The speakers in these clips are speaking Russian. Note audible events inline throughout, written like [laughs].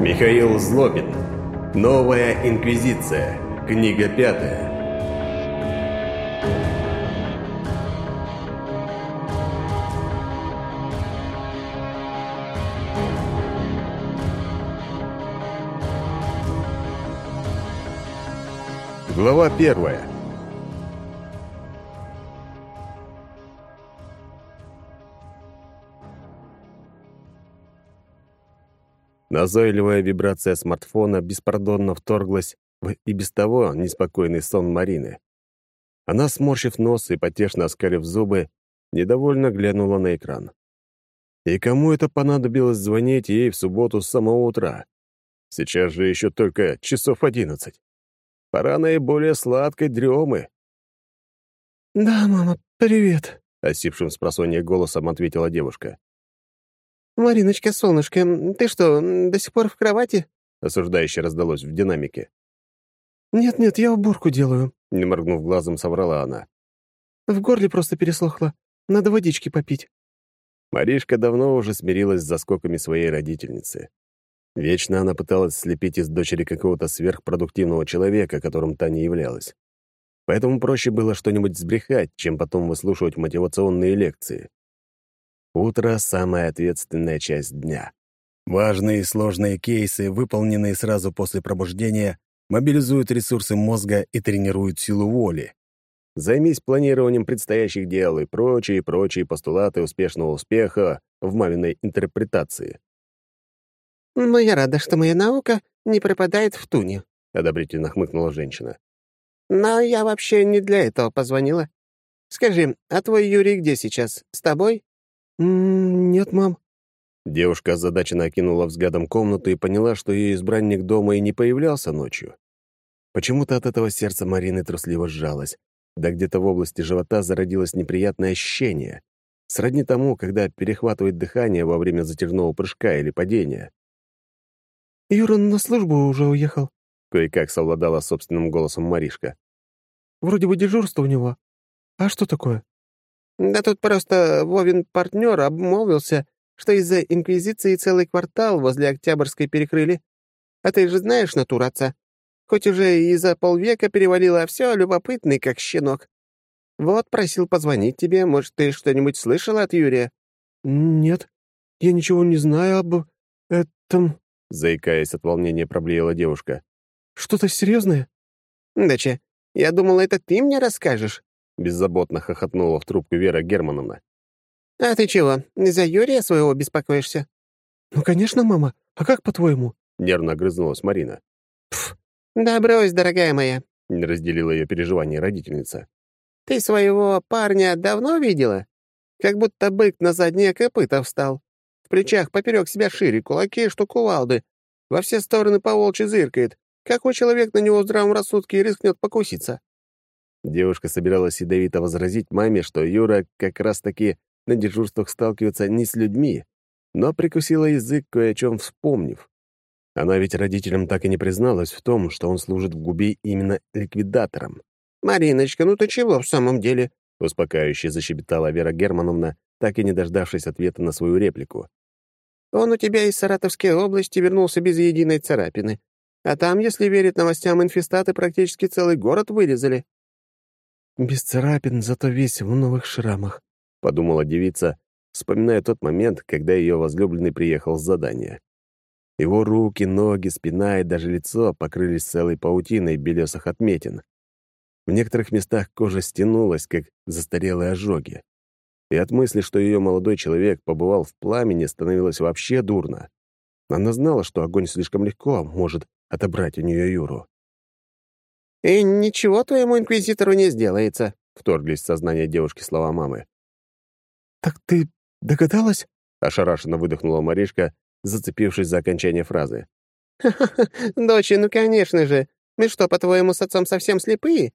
Михаил Злобин. Новая Инквизиция. Книга пятая. Глава первая. Назойливая вибрация смартфона беспардонно вторглась в и без того неспокойный сон Марины. Она, сморщив нос и потешно оскалив зубы, недовольно глянула на экран. И кому это понадобилось звонить ей в субботу с самого утра? Сейчас же еще только часов одиннадцать. Пора наиболее сладкой дремы. «Да, мама, привет», — осипшим с голосом ответила девушка. «Мариночка, солнышко, ты что, до сих пор в кровати?» — осуждающе раздалось в динамике. «Нет-нет, я уборку делаю», — не моргнув глазом, соврала она. «В горле просто пересохло. Надо водички попить». Маришка давно уже смирилась с заскоками своей родительницы. Вечно она пыталась слепить из дочери какого-то сверхпродуктивного человека, которым та не являлась. Поэтому проще было что-нибудь сбрехать, чем потом выслушивать мотивационные лекции. Утро — самая ответственная часть дня. Важные и сложные кейсы, выполненные сразу после пробуждения, мобилизуют ресурсы мозга и тренируют силу воли. Займись планированием предстоящих дел и прочие-прочие постулаты успешного успеха в маминой интерпретации. «Но я рада, что моя наука не пропадает в туне», — одобрительно хмыкнула женщина. «Но я вообще не для этого позвонила. Скажи, а твой Юрий где сейчас? С тобой?» «Нет, мам». Девушка озадаченно окинула взглядом комнату и поняла, что ее избранник дома и не появлялся ночью. Почему-то от этого сердце Марины трусливо сжалось, да где-то в области живота зародилось неприятное ощущение, сродни тому, когда перехватывает дыхание во время затяжного прыжка или падения. «Юра на службу уже уехал», — кое-как совладала собственным голосом Маришка. «Вроде бы дежурство у него. А что такое?» «Да тут просто Вовин партнер обмолвился, что из-за Инквизиции целый квартал возле Октябрьской перекрыли. А ты же знаешь натуру отца. Хоть уже и за полвека перевалило, а все любопытный, как щенок. Вот, просил позвонить тебе. Может, ты что-нибудь слышала от Юрия?» «Нет, я ничего не знаю об этом», Заикаясь от волнения, проблеяла девушка. «Что-то серьезное?» «Дача, я думала, это ты мне расскажешь?» Беззаботно хохотнула в трубку Вера Германовна. «А ты чего, из-за Юрия своего беспокоишься?» «Ну, конечно, мама. А как по-твоему?» Нервно огрызнулась Марина. «Пф, да брось, дорогая моя», — не разделила ее переживания родительница. «Ты своего парня давно видела? Как будто бык на заднее копыта встал плечах поперек себя шире, кулаки, что кувалды. Во все стороны по волчьи зыркает. Какой человек на него в здравом рассудке рискнет покуситься?» Девушка собиралась ядовито возразить маме, что Юра как раз-таки на дежурствах сталкивается не с людьми, но прикусила язык, кое о чем вспомнив. Она ведь родителям так и не призналась в том, что он служит в губе именно ликвидатором. «Мариночка, ну ты чего в самом деле?» — успокаивающе защебетала Вера Германовна, так и не дождавшись ответа на свою реплику. Он у тебя из Саратовской области вернулся без единой царапины. А там, если верить новостям, инфестаты практически целый город вырезали». «Без царапин, зато весь в новых шрамах», — подумала девица, вспоминая тот момент, когда ее возлюбленный приехал с задания. Его руки, ноги, спина и даже лицо покрылись целой паутиной белесых отметин. В некоторых местах кожа стянулась, как застарелые ожоги и от мысли, что ее молодой человек побывал в пламени, становилось вообще дурно. Она знала, что огонь слишком легко может отобрать у нее Юру. «И ничего твоему инквизитору не сделается», — вторглись в сознание девушки слова мамы. «Так ты догадалась?» — ошарашенно выдохнула Маришка, зацепившись за окончание фразы. [laughs] «Ха-ха, дочь, ну конечно же. Мы что, по-твоему, с отцом совсем слепые?»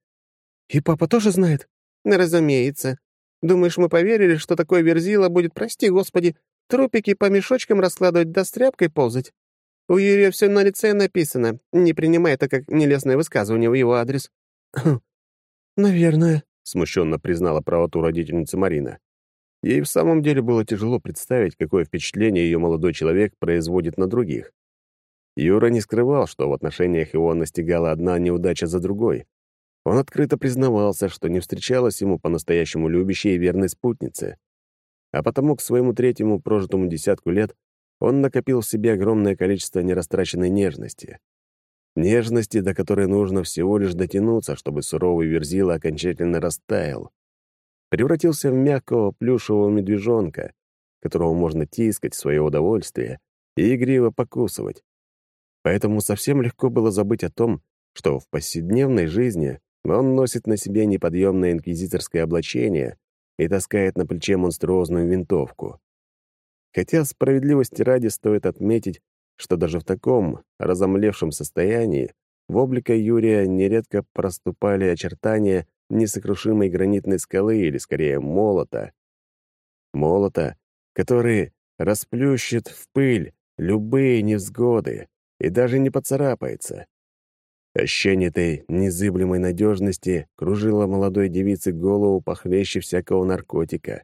«И папа тоже знает?» «Разумеется. Думаешь, мы поверили, что такое верзила будет, прости господи, трупики по мешочкам раскладывать да с тряпкой ползать? У Юрия все на лице написано, не принимай это как нелестное высказывание в его адрес». «Наверное», — смущенно признала правоту родительницы Марина. Ей в самом деле было тяжело представить, какое впечатление ее молодой человек производит на других. Юра не скрывал, что в отношениях его настигала одна неудача за другой. Он открыто признавался, что не встречалась ему по-настоящему любящей и верной спутницы. А потому к своему третьему прожитому десятку лет он накопил в себе огромное количество нерастраченной нежности. Нежности, до которой нужно всего лишь дотянуться, чтобы суровый верзила окончательно растаял. Превратился в мягкого плюшевого медвежонка, которого можно тискать в свое удовольствие и игриво покусывать. Поэтому совсем легко было забыть о том, что в повседневной жизни он носит на себе неподъемное инквизиторское облачение и таскает на плече монструозную винтовку. Хотя справедливости ради стоит отметить, что даже в таком разомлевшем состоянии в облика Юрия нередко проступали очертания несокрушимой гранитной скалы или, скорее, молота. Молота, который расплющит в пыль любые невзгоды и даже не поцарапается. Ощущение этой незыблемой надежности кружило молодой девице голову похлеще всякого наркотика.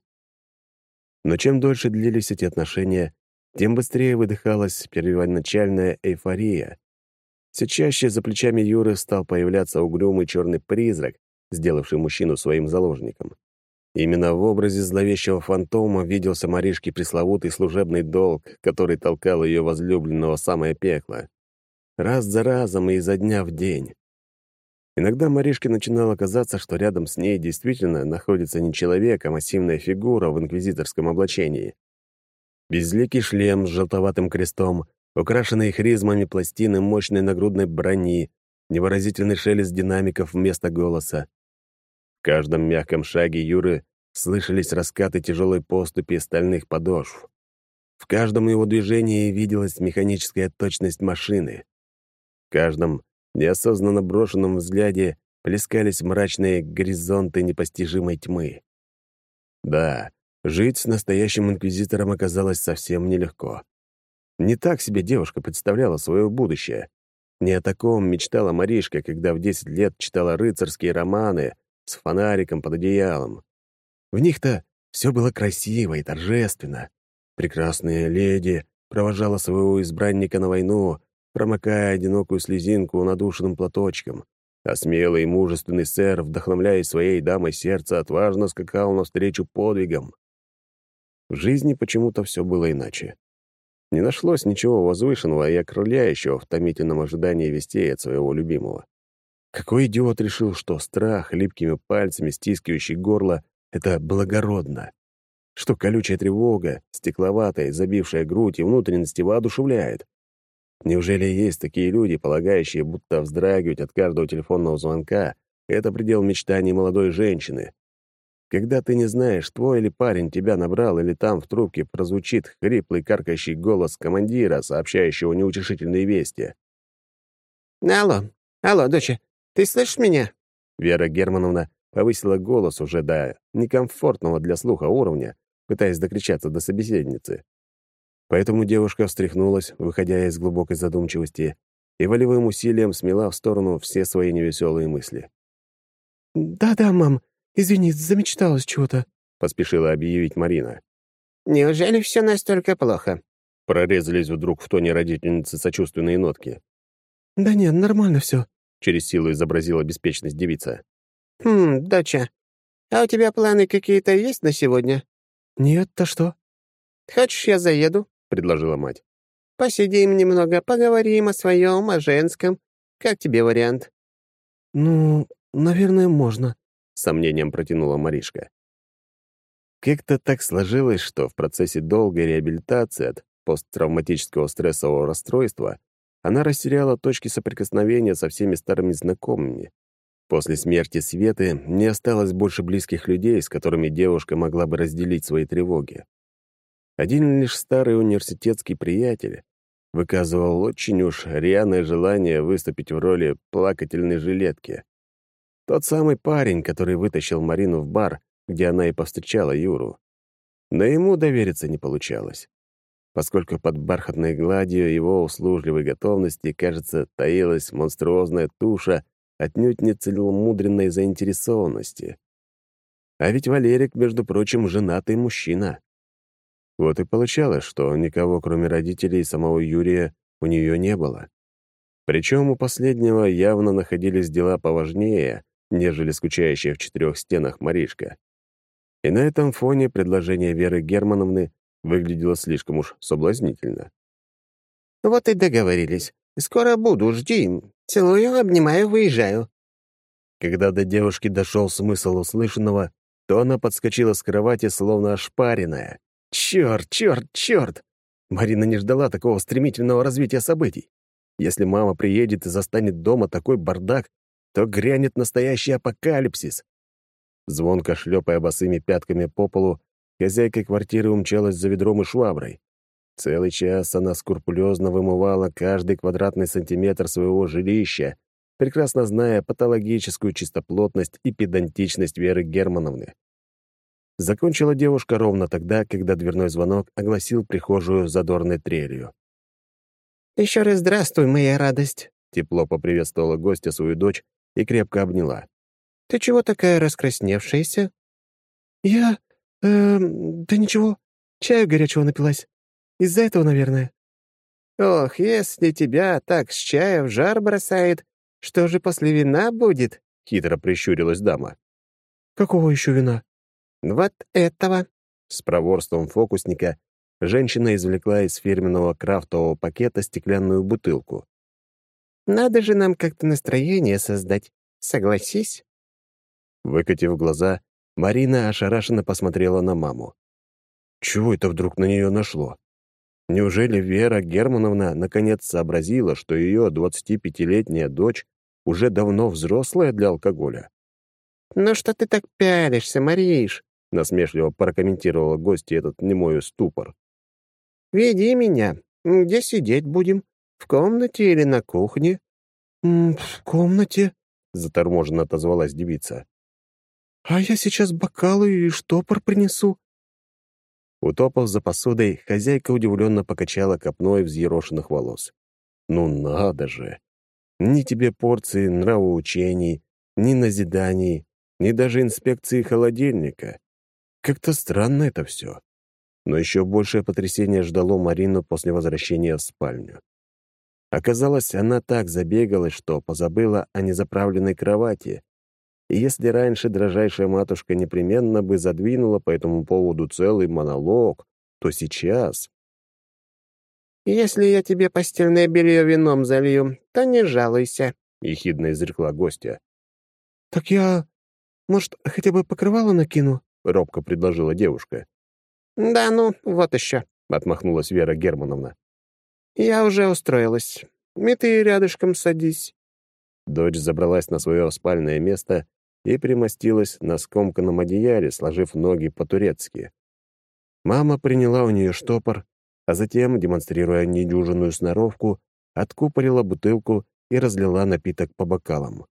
Но чем дольше длились эти отношения, тем быстрее выдыхалась первоначальная эйфория. Все чаще за плечами Юры стал появляться угрюмый черный призрак, сделавший мужчину своим заложником. Именно в образе зловещего фантома виделся Маришке пресловутый служебный долг, который толкал ее возлюбленного самое пекло раз за разом и изо дня в день. Иногда Маришке начинало казаться, что рядом с ней действительно находится не человек, а массивная фигура в инквизиторском облачении. Безликий шлем с желтоватым крестом, украшенные хризмами пластины мощной нагрудной брони, невыразительный шелест динамиков вместо голоса. В каждом мягком шаге Юры слышались раскаты тяжелой поступи стальных подошв. В каждом его движении виделась механическая точность машины. В каждом неосознанно брошенном взгляде плескались мрачные горизонты непостижимой тьмы. Да, жить с настоящим инквизитором оказалось совсем нелегко. Не так себе девушка представляла свое будущее. Не о таком мечтала Маришка, когда в 10 лет читала рыцарские романы с фонариком под одеялом. В них-то все было красиво и торжественно. Прекрасная леди провожала своего избранника на войну, промокая одинокую слезинку надушенным платочком, а смелый и мужественный сэр, вдохновляясь своей дамой сердца, отважно скакал навстречу подвигам. В жизни почему-то все было иначе. Не нашлось ничего возвышенного и окрыляющего в томительном ожидании вестей от своего любимого. Какой идиот решил, что страх, липкими пальцами стискивающий горло, — это благородно? Что колючая тревога, стекловатая, забившая грудь и внутренности воодушевляет? Неужели есть такие люди, полагающие, будто вздрагивать от каждого телефонного звонка — это предел мечтаний молодой женщины? Когда ты не знаешь, твой или парень тебя набрал, или там в трубке прозвучит хриплый каркающий голос командира, сообщающего неутешительные вести. «Алло, алло, доча, ты слышишь меня?» Вера Германовна повысила голос уже до некомфортного для слуха уровня, пытаясь докричаться до собеседницы. Поэтому девушка встряхнулась, выходя из глубокой задумчивости, и волевым усилием смела в сторону все свои невеселые мысли. «Да-да, мам, извини, замечталась чего-то», — поспешила объявить Марина. «Неужели все настолько плохо?» Прорезались вдруг в тоне родительницы сочувственные нотки. «Да нет, нормально все», — через силу изобразила беспечность девица. «Хм, доча, а у тебя планы какие-то есть на сегодня?» «Нет-то что?» «Хочешь, я заеду?» Предложила мать. «Посидим немного, поговорим о своем, о женском. Как тебе вариант?» «Ну, наверное, можно», — сомнением протянула Маришка. Как-то так сложилось, что в процессе долгой реабилитации от посттравматического стрессового расстройства она растеряла точки соприкосновения со всеми старыми знакомыми. После смерти Светы не осталось больше близких людей, с которыми девушка могла бы разделить свои тревоги. Один лишь старый университетский приятель выказывал очень уж рьяное желание выступить в роли плакательной жилетки. Тот самый парень, который вытащил Марину в бар, где она и повстречала Юру. Но ему довериться не получалось, поскольку под бархатной гладью его услужливой готовности, кажется, таилась монструозная туша отнюдь не целомудренной заинтересованности. А ведь Валерик, между прочим, женатый мужчина. Вот и получалось, что никого, кроме родителей и самого Юрия, у нее не было. Причем у последнего явно находились дела поважнее, нежели скучающая в четырех стенах Маришка. И на этом фоне предложение Веры Германовны выглядело слишком уж соблазнительно. «Вот и договорились. Скоро буду, жди. Целую, обнимаю, выезжаю». Когда до девушки дошел смысл услышанного, то она подскочила с кровати, словно ошпаренная. Черт, черт, черт! Марина не ждала такого стремительного развития событий. Если мама приедет и застанет дома такой бардак, то грянет настоящий апокалипсис. Звонко шлепая босыми пятками по полу, хозяйка квартиры умчалась за ведром и шваброй. Целый час она скрупулезно вымывала каждый квадратный сантиметр своего жилища, прекрасно зная патологическую чистоплотность и педантичность Веры Германовны. Закончила девушка ровно тогда, когда дверной звонок огласил прихожую задорной трелью. «Еще раз здравствуй, моя радость», — тепло поприветствовала гостя свою дочь и крепко обняла. «Ты чего такая раскрасневшаяся?» «Я... Э, да ничего, чаю горячего напилась. Из-за этого, наверное». «Ох, если тебя так с чая в жар бросает, что же после вина будет?» — хитро прищурилась дама. «Какого еще вина?» «Вот этого!» С проворством фокусника женщина извлекла из фирменного крафтового пакета стеклянную бутылку. «Надо же нам как-то настроение создать, согласись?» Выкатив глаза, Марина ошарашенно посмотрела на маму. Чего это вдруг на нее нашло? Неужели Вера Германовна наконец сообразила, что ее 25-летняя дочь уже давно взрослая для алкоголя? «Ну что ты так пялишься, Мариш?» — насмешливо прокомментировала гостья этот немой ступор. «Веди меня. Где сидеть будем? В комнате или на кухне?» «В комнате», — заторможенно отозвалась девица. «А я сейчас бокалы и штопор принесу». Утопав за посудой, хозяйка удивленно покачала копной взъерошенных волос. «Ну надо же! Ни тебе порции нравоучений, ни назиданий, ни даже инспекции холодильника. Как-то странно это все. Но еще большее потрясение ждало Марину после возвращения в спальню. Оказалось, она так забегалась, что позабыла о незаправленной кровати. И если раньше дрожайшая матушка непременно бы задвинула по этому поводу целый монолог, то сейчас... «Если я тебе постельное белье вином залью, то не жалуйся», — ехидно изрекла гостья. «Так я, может, хотя бы покрывало накину?» — робко предложила девушка. «Да ну, вот еще», — отмахнулась Вера Германовна. «Я уже устроилась. И ты рядышком садись». Дочь забралась на свое спальное место и примостилась на скомканном одеяле, сложив ноги по-турецки. Мама приняла у нее штопор, а затем, демонстрируя недюжинную сноровку, откупорила бутылку и разлила напиток по бокалам.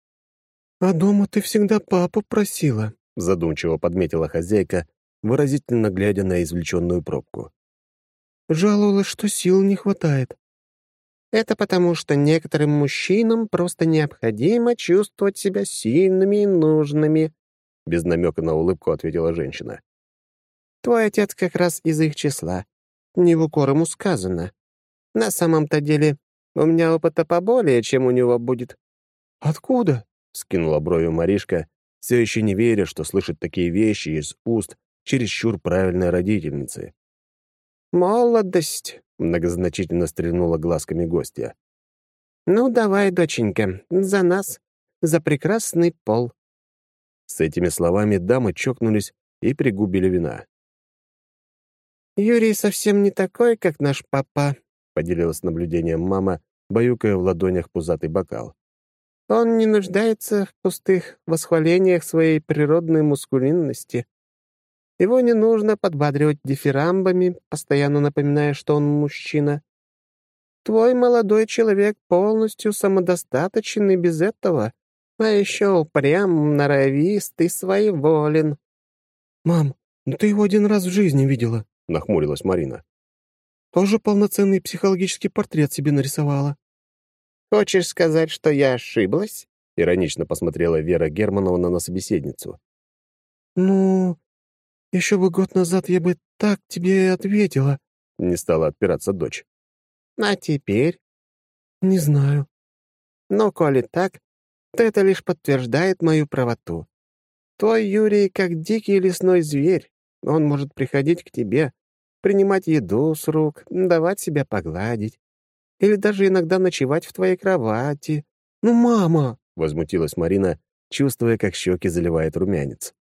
«А дома ты всегда папу просила», задумчиво подметила хозяйка, выразительно глядя на извлеченную пробку. «Жаловалась, что сил не хватает». «Это потому, что некоторым мужчинам просто необходимо чувствовать себя сильными и нужными», без намека на улыбку ответила женщина. «Твой отец как раз из их числа. Не в укор ему сказано. На самом-то деле, у меня опыта поболее, чем у него будет». «Откуда?» — скинула бровью Маришка, все еще не веря, что слышит такие вещи из уст чересчур правильной родительницы. «Молодость», — многозначительно стрельнула глазками гостья. «Ну, давай, доченька, за нас, за прекрасный пол». С этими словами дамы чокнулись и пригубили вина. «Юрий совсем не такой, как наш папа», — поделилась наблюдением мама, баюкая в ладонях пузатый бокал. Он не нуждается в пустых восхвалениях своей природной мускулинности. Его не нужно подбадривать дифирамбами, постоянно напоминая, что он мужчина. Твой молодой человек полностью самодостаточен и без этого, а еще упрям, норовист и своеволен. «Мам, ну ты его один раз в жизни видела», — нахмурилась Марина. «Тоже полноценный психологический портрет себе нарисовала». «Хочешь сказать, что я ошиблась?» — иронично посмотрела Вера Германовна на собеседницу. «Ну, еще бы год назад я бы так тебе ответила», — не стала отпираться дочь. «А теперь?» «Не знаю». «Но, коли так, то это лишь подтверждает мою правоту. Твой Юрий как дикий лесной зверь. Он может приходить к тебе, принимать еду с рук, давать себя погладить. Или даже иногда ночевать в твоей кровати. «Ну, мама!» — возмутилась Марина, чувствуя, как щеки заливает румянец.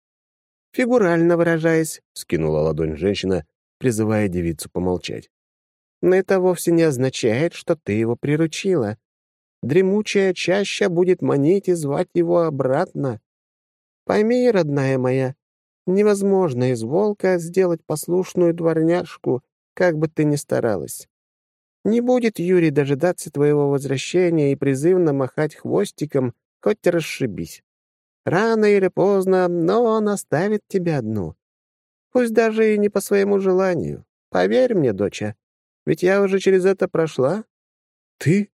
«Фигурально выражаясь», — скинула ладонь женщина, призывая девицу помолчать. «Но это вовсе не означает, что ты его приручила. Дремучая чаща будет манить и звать его обратно. Пойми, родная моя, невозможно из волка сделать послушную дворняжку, как бы ты ни старалась. Не будет Юрий дожидаться твоего возвращения и призывно махать хвостиком, хоть расшибись. Рано или поздно, но он оставит тебя одну. Пусть даже и не по своему желанию. Поверь мне, доча, ведь я уже через это прошла. Ты?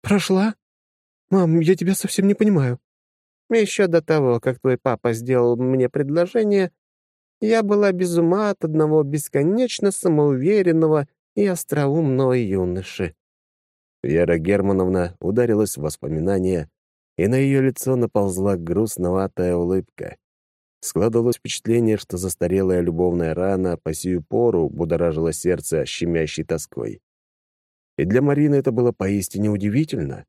Прошла? Мам, я тебя совсем не понимаю. Еще до того, как твой папа сделал мне предложение, я была без ума от одного бесконечно самоуверенного и остроумного юноши. Вера Германовна ударилась в воспоминания, и на ее лицо наползла грустноватая улыбка. Складывалось впечатление, что застарелая любовная рана по сию пору будоражила сердце щемящей тоской. И для Марины это было поистине удивительно.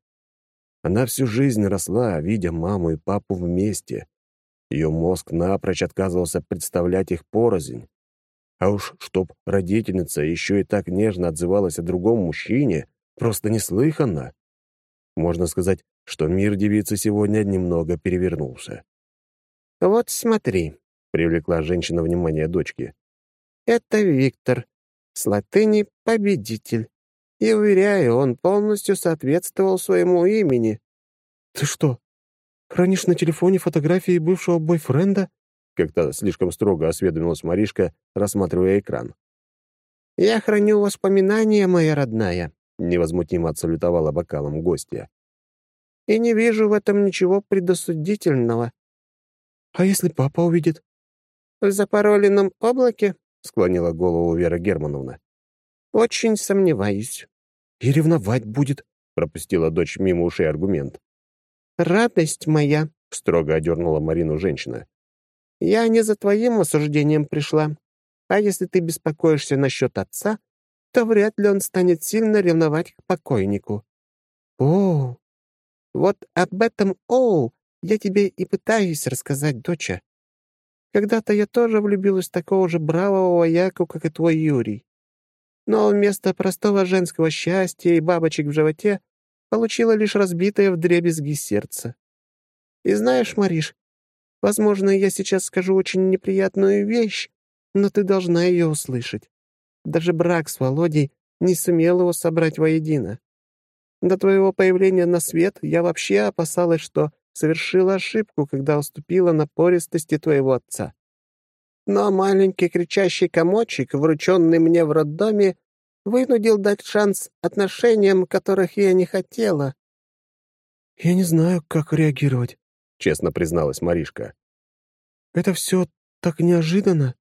Она всю жизнь росла, видя маму и папу вместе. Ее мозг напрочь отказывался представлять их порознь. А уж чтоб родительница еще и так нежно отзывалась о другом мужчине, просто неслыханно. Можно сказать, что мир девицы сегодня немного перевернулся. «Вот смотри», — привлекла женщина внимание дочки. «Это Виктор, с латыни «победитель». И, уверяю, он полностью соответствовал своему имени». «Ты что, хранишь на телефоне фотографии бывшего бойфренда?» Как-то слишком строго осведомилась Маришка, рассматривая экран. «Я храню воспоминания, моя родная», — невозмутимо отсалютовала бокалом гостья. «И не вижу в этом ничего предосудительного». «А если папа увидит?» «В запароленном облаке?» — склонила голову Вера Германовна. «Очень сомневаюсь». «И ревновать будет», — пропустила дочь мимо ушей аргумент. «Радость моя», — строго одернула Марину женщина. Я не за твоим осуждением пришла. А если ты беспокоишься насчет отца, то вряд ли он станет сильно ревновать к покойнику. О, вот об этом «о» я тебе и пытаюсь рассказать, доча. Когда-то я тоже влюбилась в такого же бравого вояку, как и твой Юрий. Но вместо простого женского счастья и бабочек в животе получила лишь разбитое вдребезги сердце. И знаешь, Мариш, Возможно, я сейчас скажу очень неприятную вещь, но ты должна ее услышать. Даже брак с Володей не сумел его собрать воедино. До твоего появления на свет я вообще опасалась, что совершила ошибку, когда уступила напористости твоего отца. Но маленький кричащий комочек, врученный мне в роддоме, вынудил дать шанс отношениям, которых я не хотела. «Я не знаю, как реагировать», — честно призналась Маришка. «Это все так неожиданно.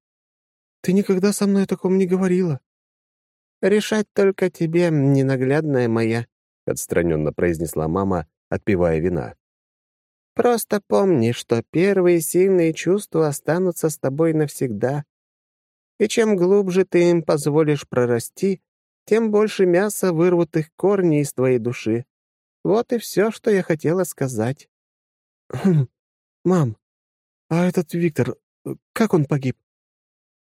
Ты никогда со мной о таком не говорила». «Решать только тебе, ненаглядная моя», — отстраненно произнесла мама, отпивая вина. «Просто помни, что первые сильные чувства останутся с тобой навсегда. И чем глубже ты им позволишь прорасти, тем больше мяса вырвут их корни из твоей души. Вот и все, что я хотела сказать. «Мам, а этот Виктор, как он погиб?»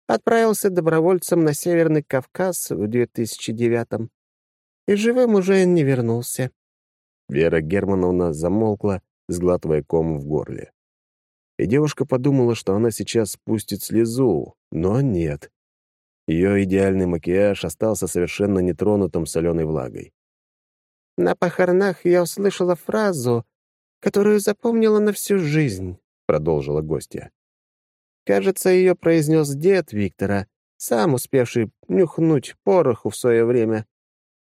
Отправился добровольцем на Северный Кавказ в 2009-м. И живым уже не вернулся. Вера Германовна замолкла, сглатывая ком в горле. И девушка подумала, что она сейчас спустит слезу, но нет. Ее идеальный макияж остался совершенно нетронутым соленой влагой. На похоронах я услышала фразу, которую запомнила на всю жизнь», — продолжила гостья. «Кажется, ее произнес дед Виктора, сам успевший нюхнуть пороху в свое время.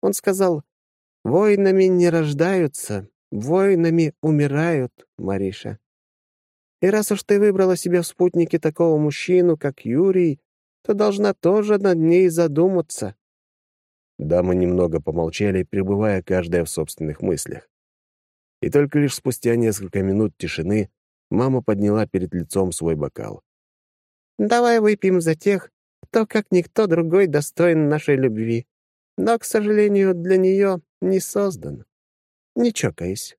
Он сказал, «Воинами не рождаются, воинами умирают, Мариша. И раз уж ты выбрала себе в спутнике такого мужчину, как Юрий, то должна тоже над ней задуматься». Дамы немного помолчали, пребывая каждая в собственных мыслях. И только лишь спустя несколько минут тишины мама подняла перед лицом свой бокал. «Давай выпьем за тех, кто, как никто другой, достоин нашей любви, но, к сожалению, для нее не создан. Не чокаясь».